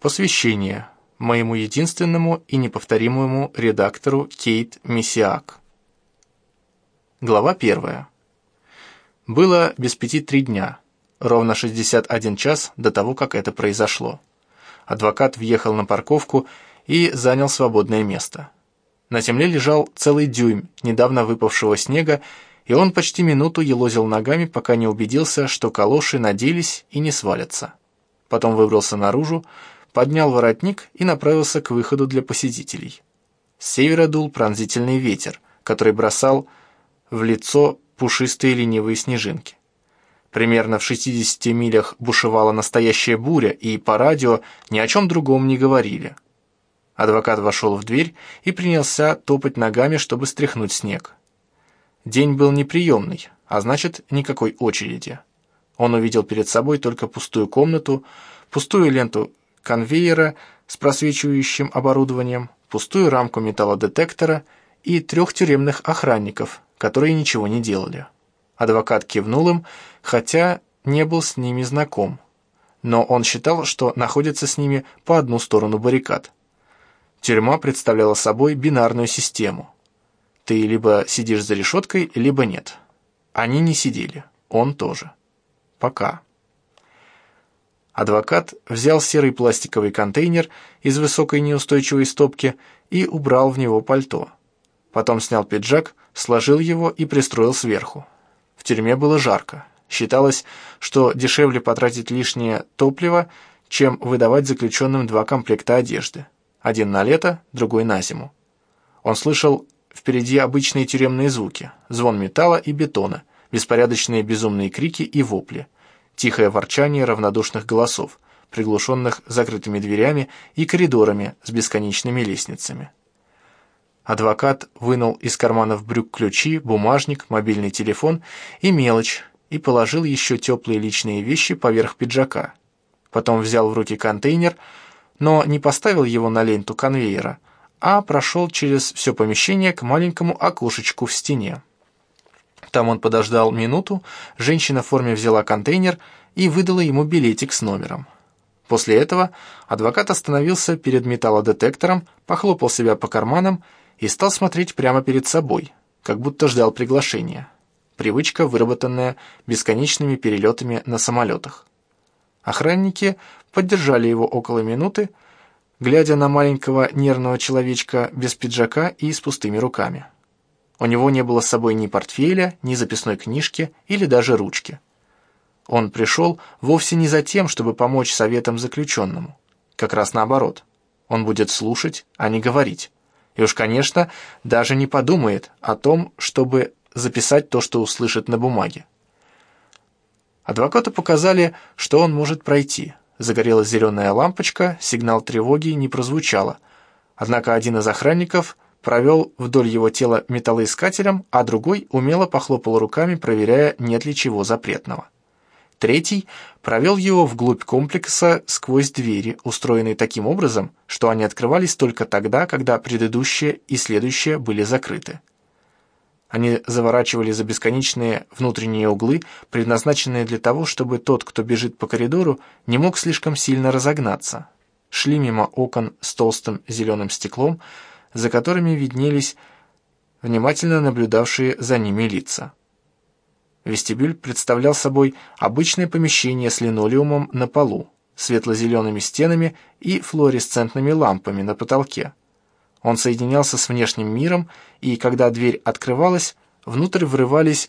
Посвящение моему единственному и неповторимому редактору Кейт Миссиак. Глава первая. Было без пяти три дня, ровно 61 час до того, как это произошло. Адвокат въехал на парковку и занял свободное место. На земле лежал целый дюйм недавно выпавшего снега, и он почти минуту елозил ногами, пока не убедился, что калоши наделись и не свалятся. Потом выбрался наружу, поднял воротник и направился к выходу для посетителей. С севера дул пронзительный ветер, который бросал в лицо пушистые ленивые снежинки. Примерно в 60 милях бушевала настоящая буря, и по радио ни о чем другом не говорили. Адвокат вошел в дверь и принялся топать ногами, чтобы стряхнуть снег. День был неприемный, а значит, никакой очереди. Он увидел перед собой только пустую комнату, пустую ленту конвейера с просвечивающим оборудованием, пустую рамку металлодетектора и трех тюремных охранников, которые ничего не делали. Адвокат кивнул им, хотя не был с ними знаком. Но он считал, что находится с ними по одну сторону баррикад. Тюрьма представляла собой бинарную систему. Ты либо сидишь за решеткой, либо нет. Они не сидели, он тоже. Пока. Адвокат взял серый пластиковый контейнер из высокой неустойчивой стопки и убрал в него пальто. Потом снял пиджак, сложил его и пристроил сверху. В тюрьме было жарко. Считалось, что дешевле потратить лишнее топливо, чем выдавать заключенным два комплекта одежды. Один на лето, другой на зиму. Он слышал впереди обычные тюремные звуки, звон металла и бетона, беспорядочные безумные крики и вопли – тихое ворчание равнодушных голосов, приглушенных закрытыми дверями и коридорами с бесконечными лестницами. Адвокат вынул из карманов брюк ключи, бумажник, мобильный телефон и мелочь и положил еще теплые личные вещи поверх пиджака. Потом взял в руки контейнер, но не поставил его на ленту конвейера, а прошел через все помещение к маленькому окошечку в стене. Там он подождал минуту, женщина в форме взяла контейнер и выдала ему билетик с номером. После этого адвокат остановился перед металлодетектором, похлопал себя по карманам и стал смотреть прямо перед собой, как будто ждал приглашения. Привычка, выработанная бесконечными перелетами на самолетах. Охранники поддержали его около минуты, глядя на маленького нервного человечка без пиджака и с пустыми руками. У него не было с собой ни портфеля, ни записной книжки или даже ручки. Он пришел вовсе не за тем, чтобы помочь советам заключенному. Как раз наоборот. Он будет слушать, а не говорить. И уж, конечно, даже не подумает о том, чтобы записать то, что услышит на бумаге. Адвокату показали, что он может пройти. Загорелась зеленая лампочка, сигнал тревоги не прозвучало. Однако один из охранников – провел вдоль его тела металлоискателем, а другой умело похлопал руками, проверяя, нет ли чего запретного. Третий провел его вглубь комплекса сквозь двери, устроенные таким образом, что они открывались только тогда, когда предыдущие и следующие были закрыты. Они заворачивали за бесконечные внутренние углы, предназначенные для того, чтобы тот, кто бежит по коридору, не мог слишком сильно разогнаться. Шли мимо окон с толстым зеленым стеклом, за которыми виднелись внимательно наблюдавшие за ними лица. Вестибюль представлял собой обычное помещение с линолеумом на полу, светло-зелеными стенами и флуоресцентными лампами на потолке. Он соединялся с внешним миром, и когда дверь открывалась, внутрь врывались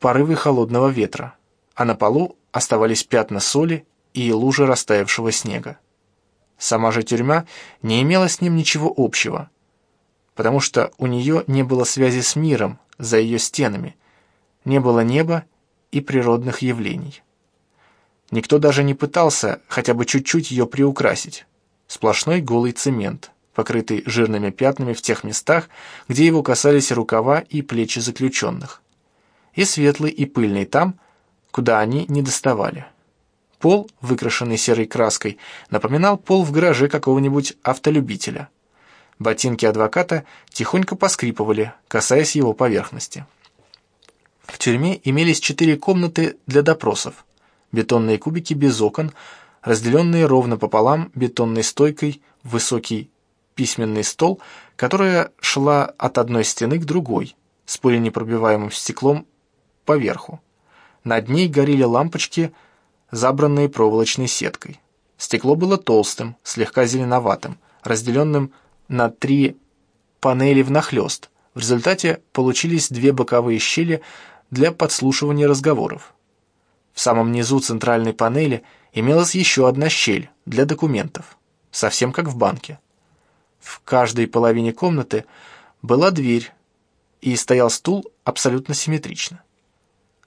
порывы холодного ветра, а на полу оставались пятна соли и лужи растаявшего снега. Сама же тюрьма не имела с ним ничего общего – потому что у нее не было связи с миром за ее стенами, не было неба и природных явлений. Никто даже не пытался хотя бы чуть-чуть ее приукрасить. Сплошной голый цемент, покрытый жирными пятнами в тех местах, где его касались рукава и плечи заключенных. И светлый и пыльный там, куда они не доставали. Пол, выкрашенный серой краской, напоминал пол в гараже какого-нибудь автолюбителя – Ботинки адвоката тихонько поскрипывали, касаясь его поверхности. В тюрьме имелись четыре комнаты для допросов. Бетонные кубики без окон, разделенные ровно пополам бетонной стойкой высокий письменный стол, которая шла от одной стены к другой, с пуленепробиваемым стеклом поверху. Над ней горели лампочки, забранные проволочной сеткой. Стекло было толстым, слегка зеленоватым, разделенным на три панели внахлёст. В результате получились две боковые щели для подслушивания разговоров. В самом низу центральной панели имелась еще одна щель для документов, совсем как в банке. В каждой половине комнаты была дверь, и стоял стул абсолютно симметрично.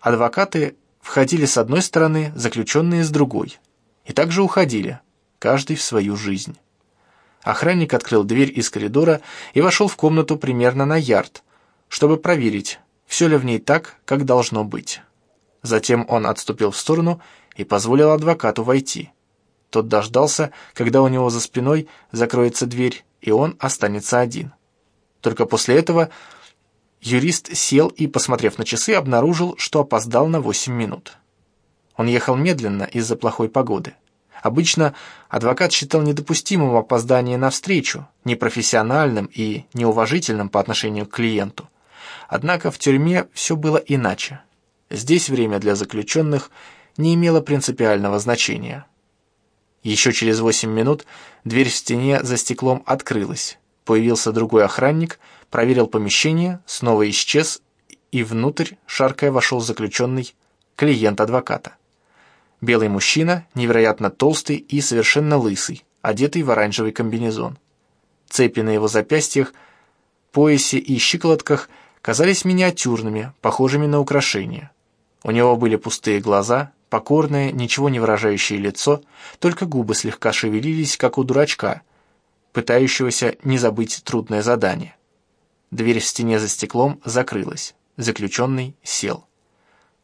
Адвокаты входили с одной стороны, заключенные с другой, и также уходили, каждый в свою жизнь. Охранник открыл дверь из коридора и вошел в комнату примерно на ярд, чтобы проверить, все ли в ней так, как должно быть. Затем он отступил в сторону и позволил адвокату войти. Тот дождался, когда у него за спиной закроется дверь, и он останется один. Только после этого юрист сел и, посмотрев на часы, обнаружил, что опоздал на 8 минут. Он ехал медленно из-за плохой погоды. Обычно адвокат считал недопустимым опоздание на встречу, непрофессиональным и неуважительным по отношению к клиенту. Однако в тюрьме все было иначе. Здесь время для заключенных не имело принципиального значения. Еще через восемь минут дверь в стене за стеклом открылась. Появился другой охранник, проверил помещение, снова исчез, и внутрь, шаркая, вошел заключенный клиент адвоката. Белый мужчина, невероятно толстый и совершенно лысый, одетый в оранжевый комбинезон. Цепи на его запястьях, поясе и щиколотках казались миниатюрными, похожими на украшения. У него были пустые глаза, покорное, ничего не выражающее лицо, только губы слегка шевелились, как у дурачка, пытающегося не забыть трудное задание. Дверь в стене за стеклом закрылась. Заключенный сел.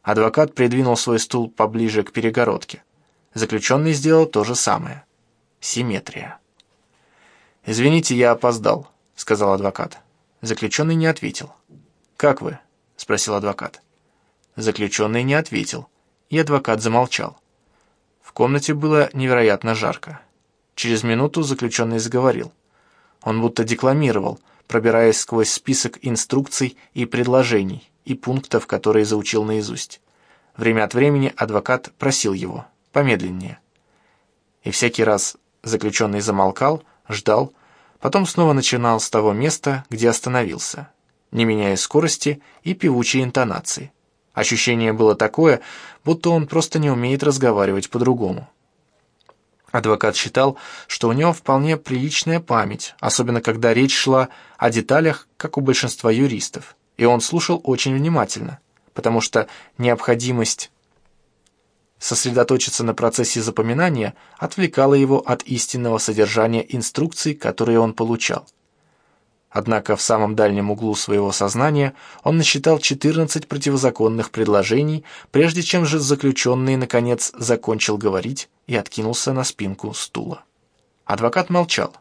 Адвокат придвинул свой стул поближе к перегородке. Заключенный сделал то же самое. Симметрия. «Извините, я опоздал», — сказал адвокат. Заключенный не ответил. «Как вы?» — спросил адвокат. Заключенный не ответил, и адвокат замолчал. В комнате было невероятно жарко. Через минуту заключенный заговорил. Он будто декламировал, пробираясь сквозь список инструкций и предложений и пунктов, которые заучил наизусть. Время от времени адвокат просил его помедленнее. И всякий раз заключенный замолкал, ждал, потом снова начинал с того места, где остановился, не меняя скорости и певучей интонации. Ощущение было такое, будто он просто не умеет разговаривать по-другому. Адвокат считал, что у него вполне приличная память, особенно когда речь шла о деталях, как у большинства юристов, и он слушал очень внимательно, потому что необходимость сосредоточиться на процессе запоминания отвлекала его от истинного содержания инструкций, которые он получал. Однако в самом дальнем углу своего сознания он насчитал 14 противозаконных предложений, прежде чем же заключенный, наконец, закончил говорить и откинулся на спинку стула. Адвокат молчал.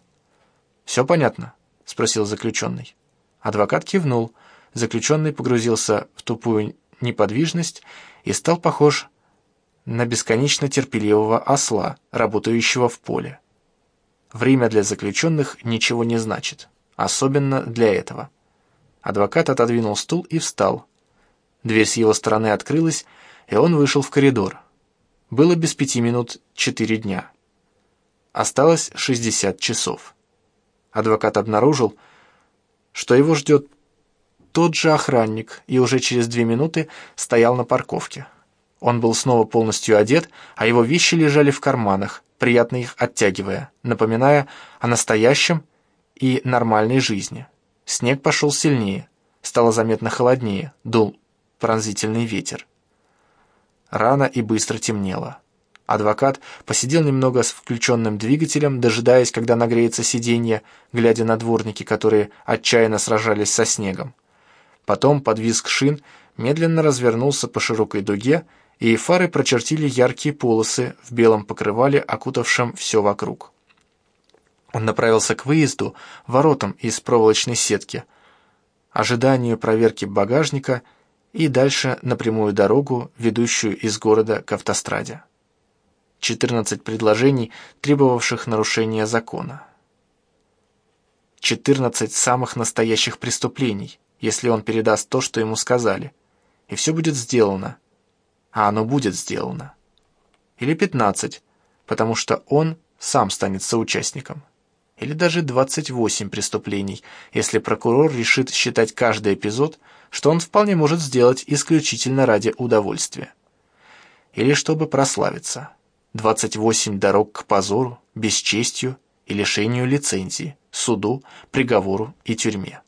«Все понятно?» — спросил заключенный. Адвокат кивнул. Заключенный погрузился в тупую неподвижность и стал похож на бесконечно терпеливого осла, работающего в поле. Время для заключенных ничего не значит. Особенно для этого. Адвокат отодвинул стул и встал. Дверь с его стороны открылась, и он вышел в коридор. Было без пяти минут четыре дня. Осталось 60 часов. Адвокат обнаружил, что его ждет тот же охранник и уже через две минуты стоял на парковке. Он был снова полностью одет, а его вещи лежали в карманах, приятно их оттягивая, напоминая о настоящем и нормальной жизни. Снег пошел сильнее, стало заметно холоднее, дул пронзительный ветер. Рано и быстро темнело. Адвокат посидел немного с включенным двигателем, дожидаясь, когда нагреется сиденье, глядя на дворники, которые отчаянно сражались со снегом. Потом под визг шин медленно развернулся по широкой дуге, и фары прочертили яркие полосы в белом покрывале, окутавшем все вокруг. Он направился к выезду, воротам из проволочной сетки, ожиданию проверки багажника и дальше на прямую дорогу, ведущую из города к автостраде. 14 предложений, требовавших нарушения закона. 14 самых настоящих преступлений, если он передаст то, что ему сказали. И все будет сделано. А оно будет сделано. Или 15, потому что он сам станет соучастником. Или даже 28 преступлений, если прокурор решит считать каждый эпизод, что он вполне может сделать исключительно ради удовольствия. Или чтобы прославиться. 28 дорог к позору, бесчестью и лишению лицензии, суду, приговору и тюрьме.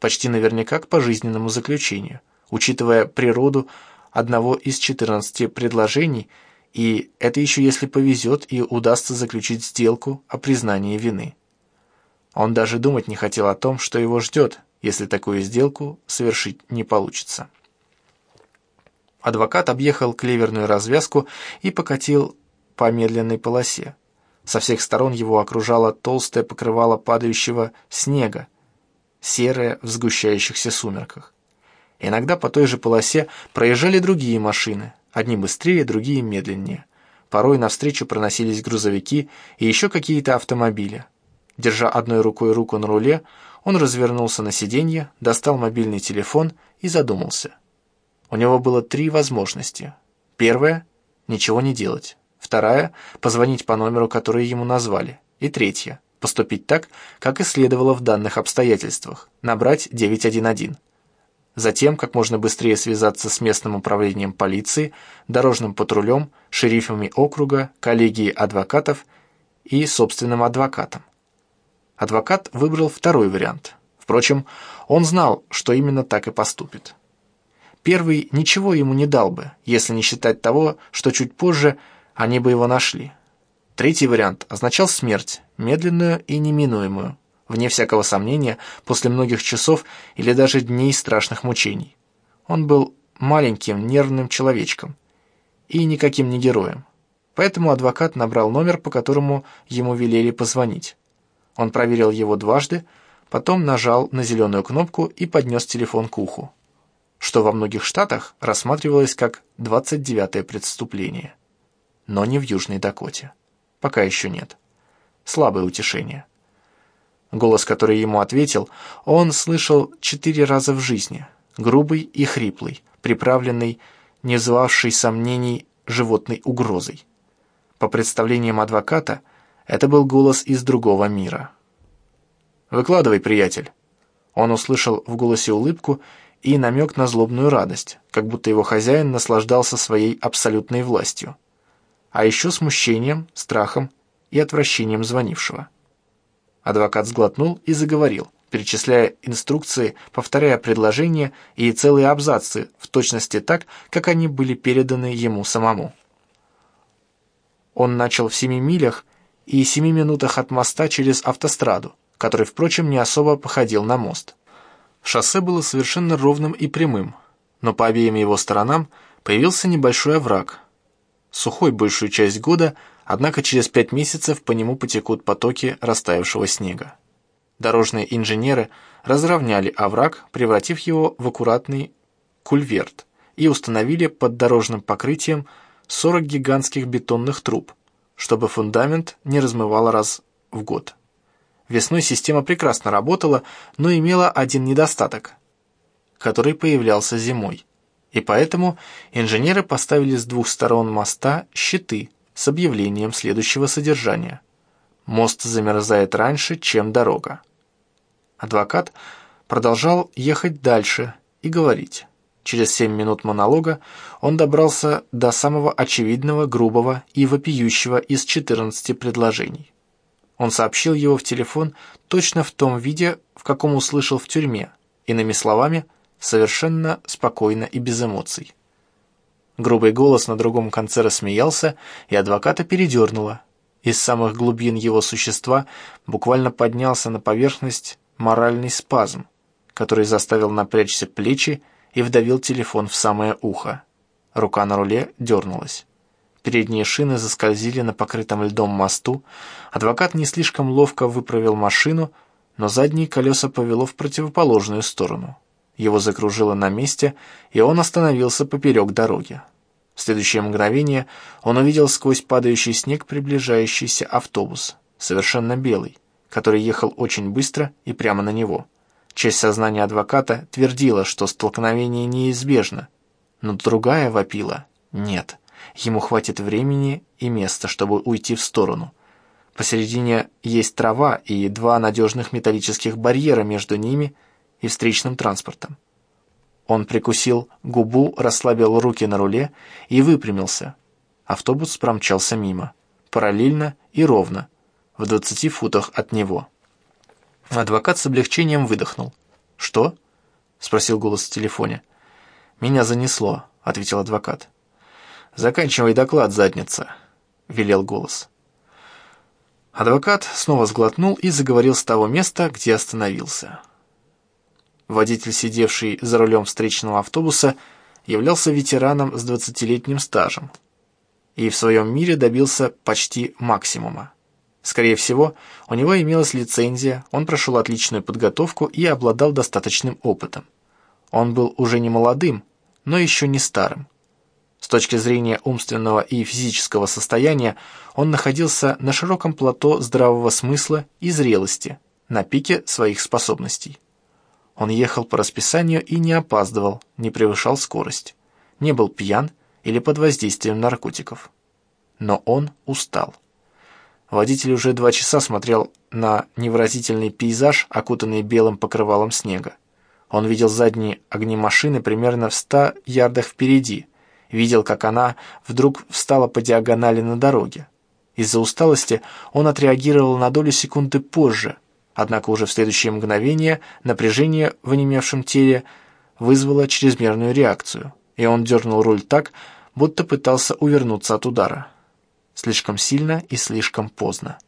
Почти наверняка к пожизненному заключению, учитывая природу одного из 14 предложений, и это еще если повезет и удастся заключить сделку о признании вины. Он даже думать не хотел о том, что его ждет, если такую сделку совершить не получится. Адвокат объехал клеверную развязку и покатил по медленной полосе. Со всех сторон его окружало толстое покрывало падающего снега, серое в сгущающихся сумерках. Иногда по той же полосе проезжали другие машины, одни быстрее, другие медленнее. Порой навстречу проносились грузовики и еще какие-то автомобили. Держа одной рукой руку на руле, он развернулся на сиденье, достал мобильный телефон и задумался. У него было три возможности. Первая – ничего не делать. Вторая – позвонить по номеру, который ему назвали. И третья – поступить так, как и следовало в данных обстоятельствах – набрать 911. Затем, как можно быстрее связаться с местным управлением полиции, дорожным патрулем, шерифами округа, коллегией адвокатов и собственным адвокатом. Адвокат выбрал второй вариант. Впрочем, он знал, что именно так и поступит. Первый ничего ему не дал бы, если не считать того, что чуть позже – они бы его нашли. Третий вариант означал смерть, медленную и неминуемую, вне всякого сомнения, после многих часов или даже дней страшных мучений. Он был маленьким нервным человечком и никаким не героем. Поэтому адвокат набрал номер, по которому ему велели позвонить. Он проверил его дважды, потом нажал на зеленую кнопку и поднес телефон к уху, что во многих штатах рассматривалось как 29-е преступление но не в Южной Дакоте. Пока еще нет. Слабое утешение. Голос, который ему ответил, он слышал четыре раза в жизни, грубый и хриплый, приправленный, не вызывавший сомнений животной угрозой. По представлениям адвоката, это был голос из другого мира. «Выкладывай, приятель». Он услышал в голосе улыбку и намек на злобную радость, как будто его хозяин наслаждался своей абсолютной властью а еще смущением, страхом и отвращением звонившего. Адвокат сглотнул и заговорил, перечисляя инструкции, повторяя предложения и целые абзацы в точности так, как они были переданы ему самому. Он начал в семи милях и семи минутах от моста через автостраду, который, впрочем, не особо походил на мост. Шоссе было совершенно ровным и прямым, но по обеим его сторонам появился небольшой овраг – сухой большую часть года, однако через пять месяцев по нему потекут потоки растаявшего снега. Дорожные инженеры разровняли овраг, превратив его в аккуратный кульверт, и установили под дорожным покрытием 40 гигантских бетонных труб, чтобы фундамент не размывало раз в год. Весной система прекрасно работала, но имела один недостаток, который появлялся зимой и поэтому инженеры поставили с двух сторон моста щиты с объявлением следующего содержания. Мост замерзает раньше, чем дорога. Адвокат продолжал ехать дальше и говорить. Через семь минут монолога он добрался до самого очевидного, грубого и вопиющего из 14 предложений. Он сообщил его в телефон точно в том виде, в каком услышал в тюрьме, иными словами – совершенно спокойно и без эмоций. Грубый голос на другом конце рассмеялся, и адвоката передернуло. Из самых глубин его существа буквально поднялся на поверхность моральный спазм, который заставил напрячься плечи и вдавил телефон в самое ухо. Рука на руле дернулась. Передние шины заскользили на покрытом льдом мосту, адвокат не слишком ловко выправил машину, но задние колеса повело в противоположную сторону. Его закружило на месте, и он остановился поперек дороги. В следующее мгновение он увидел сквозь падающий снег приближающийся автобус, совершенно белый, который ехал очень быстро и прямо на него. Часть сознания адвоката твердила, что столкновение неизбежно, но другая вопила «нет». Ему хватит времени и места, чтобы уйти в сторону. Посередине есть трава и два надежных металлических барьера между ними и встречным транспортом. Он прикусил губу, расслабил руки на руле и выпрямился. Автобус промчался мимо, параллельно и ровно, в двадцати футах от него. Адвокат с облегчением выдохнул. «Что?» — спросил голос в телефоне. «Меня занесло», — ответил адвокат. «Заканчивай доклад, задница», — велел голос. Адвокат снова сглотнул и заговорил с того места, где остановился. Водитель, сидевший за рулем встречного автобуса, являлся ветераном с двадцатилетним стажем и в своем мире добился почти максимума. Скорее всего, у него имелась лицензия, он прошел отличную подготовку и обладал достаточным опытом. Он был уже не молодым, но еще не старым. С точки зрения умственного и физического состояния он находился на широком плато здравого смысла и зрелости, на пике своих способностей. Он ехал по расписанию и не опаздывал, не превышал скорость, не был пьян или под воздействием наркотиков. Но он устал. Водитель уже два часа смотрел на невыразительный пейзаж, окутанный белым покрывалом снега. Он видел задние огни машины примерно в ста ярдах впереди, видел, как она вдруг встала по диагонали на дороге. Из-за усталости он отреагировал на долю секунды позже, однако уже в следующее мгновение напряжение в онемевшем теле вызвало чрезмерную реакцию, и он дернул руль так, будто пытался увернуться от удара. Слишком сильно и слишком поздно.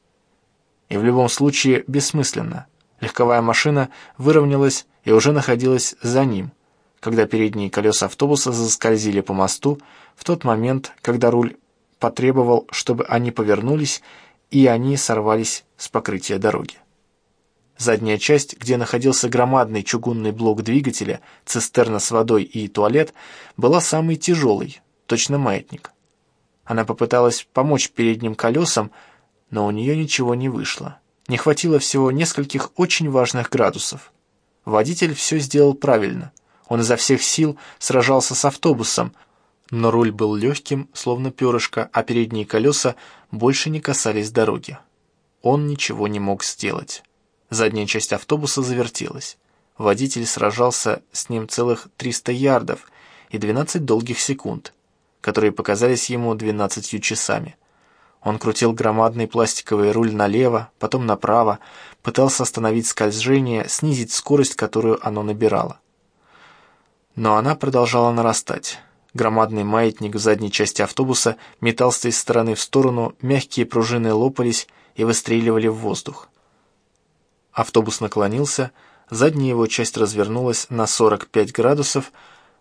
И в любом случае бессмысленно. Легковая машина выровнялась и уже находилась за ним, когда передние колеса автобуса заскользили по мосту в тот момент, когда руль потребовал, чтобы они повернулись, и они сорвались с покрытия дороги. Задняя часть, где находился громадный чугунный блок двигателя, цистерна с водой и туалет, была самой тяжелой, точно маятник. Она попыталась помочь передним колесам, но у нее ничего не вышло. Не хватило всего нескольких очень важных градусов. Водитель все сделал правильно. Он изо всех сил сражался с автобусом, но руль был легким, словно перышко, а передние колеса больше не касались дороги. Он ничего не мог сделать. Задняя часть автобуса завертелась. Водитель сражался с ним целых 300 ярдов и 12 долгих секунд, которые показались ему 12 часами. Он крутил громадный пластиковый руль налево, потом направо, пытался остановить скольжение, снизить скорость, которую оно набирало. Но она продолжала нарастать. Громадный маятник в задней части автобуса метался из стороны в сторону, мягкие пружины лопались и выстреливали в воздух. Автобус наклонился, задняя его часть развернулась на 45 градусов,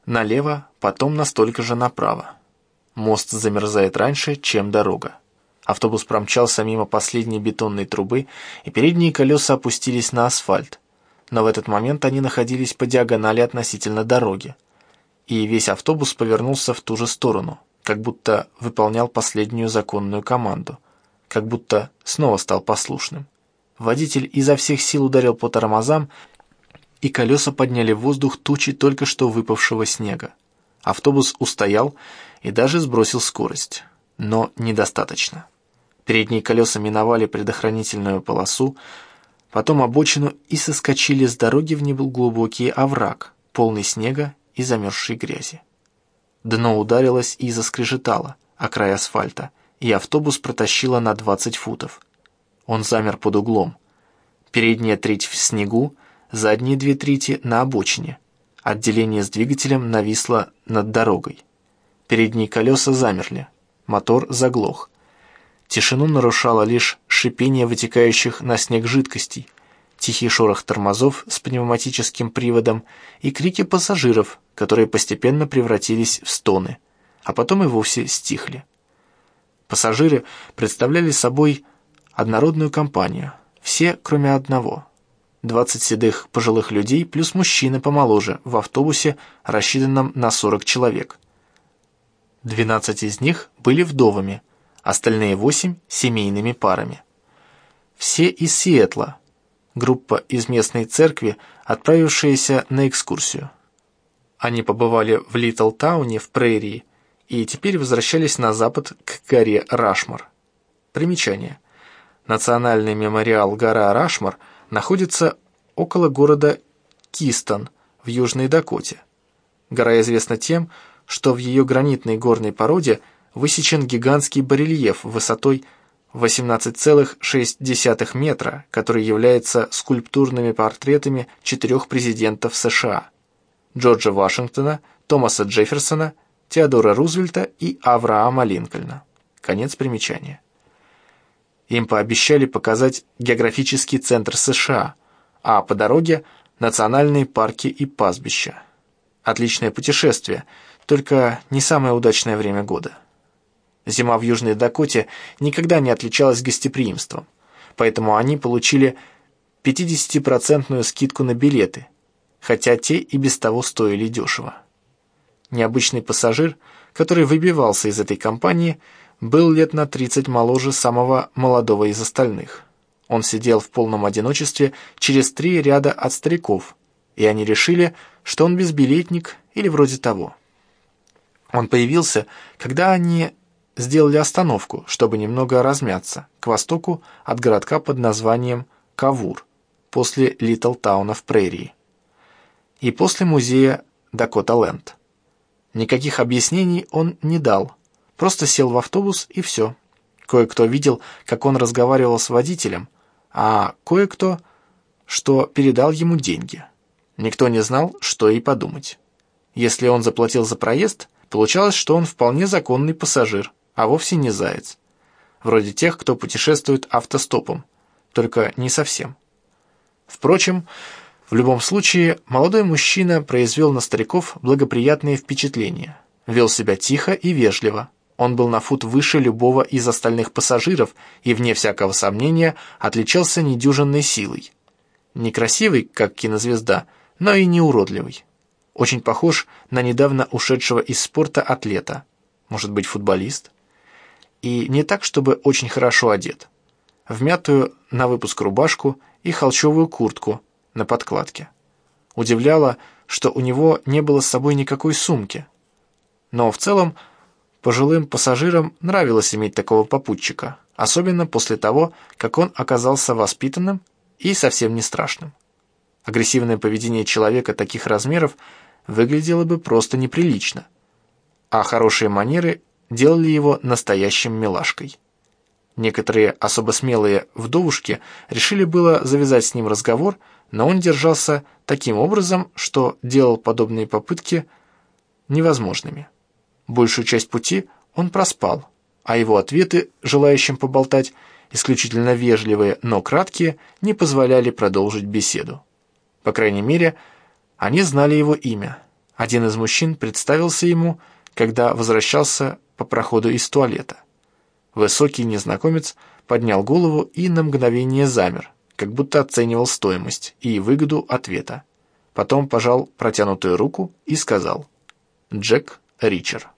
налево, потом на столько же направо. Мост замерзает раньше, чем дорога. Автобус промчался мимо последней бетонной трубы, и передние колеса опустились на асфальт. Но в этот момент они находились по диагонали относительно дороги. И весь автобус повернулся в ту же сторону, как будто выполнял последнюю законную команду, как будто снова стал послушным. Водитель изо всех сил ударил по тормозам, и колеса подняли в воздух тучи только что выпавшего снега. Автобус устоял и даже сбросил скорость, но недостаточно. Передние колеса миновали предохранительную полосу, потом обочину и соскочили с дороги в неглубокий овраг, полный снега и замерзшей грязи. Дно ударилось и заскрежетало о край асфальта, и автобус протащило на 20 футов. Он замер под углом. Передняя треть в снегу, задние две трети на обочине. Отделение с двигателем нависло над дорогой. Передние колеса замерли, мотор заглох. Тишину нарушало лишь шипение вытекающих на снег жидкостей, тихий шорох тормозов с пневматическим приводом и крики пассажиров, которые постепенно превратились в стоны, а потом и вовсе стихли. Пассажиры представляли собой однородную компанию, все, кроме одного. Двадцать седых пожилых людей плюс мужчины помоложе в автобусе, рассчитанном на сорок человек. 12 из них были вдовами, остальные 8 – семейными парами. Все из Сиэтла, группа из местной церкви, отправившаяся на экскурсию. Они побывали в Литл-тауне в Прерии и теперь возвращались на запад к горе Рашмар. Примечание. Национальный мемориал гора Рашмар находится около города Кистон в Южной Дакоте. Гора известна тем, что в ее гранитной горной породе высечен гигантский барельеф высотой 18,6 метра, который является скульптурными портретами четырех президентов США – Джорджа Вашингтона, Томаса Джефферсона, Теодора Рузвельта и Авраама Линкольна. Конец примечания. Им пообещали показать географический центр США, а по дороге – национальные парки и пастбища. Отличное путешествие, только не самое удачное время года. Зима в Южной Дакоте никогда не отличалась гостеприимством, поэтому они получили 50% скидку на билеты, хотя те и без того стоили дешево. Необычный пассажир, который выбивался из этой компании, был лет на 30 моложе самого молодого из остальных. Он сидел в полном одиночестве через три ряда от стариков, и они решили, что он безбилетник или вроде того. Он появился, когда они сделали остановку, чтобы немного размяться, к востоку от городка под названием Кавур, после Литл Тауна в Прерии, и после музея Дакота-Ленд. Никаких объяснений он не дал, просто сел в автобус и все. Кое-кто видел, как он разговаривал с водителем, а кое-кто, что передал ему деньги. Никто не знал, что и подумать. Если он заплатил за проезд, получалось, что он вполне законный пассажир, а вовсе не заяц. Вроде тех, кто путешествует автостопом, только не совсем. Впрочем, в любом случае, молодой мужчина произвел на стариков благоприятные впечатления. Вел себя тихо и вежливо. Он был на фут выше любого из остальных пассажиров и, вне всякого сомнения, отличался недюжинной силой. Некрасивый, как кинозвезда, но и не уродливый. Очень похож на недавно ушедшего из спорта атлета. Может быть, футболист? И не так, чтобы очень хорошо одет. В мятую на выпуск рубашку и холчевую куртку на подкладке. Удивляло, что у него не было с собой никакой сумки. Но в целом пожилым пассажирам нравилось иметь такого попутчика, особенно после того, как он оказался воспитанным и совсем не страшным. Агрессивное поведение человека таких размеров выглядело бы просто неприлично, а хорошие манеры делали его настоящим милашкой. Некоторые особо смелые вдовушки решили было завязать с ним разговор, но он держался таким образом, что делал подобные попытки невозможными. Большую часть пути он проспал, а его ответы, желающим поболтать, исключительно вежливые, но краткие, не позволяли продолжить беседу. По крайней мере, они знали его имя. Один из мужчин представился ему, когда возвращался по проходу из туалета. Высокий незнакомец поднял голову и на мгновение замер, как будто оценивал стоимость и выгоду ответа. Потом пожал протянутую руку и сказал «Джек Ричер».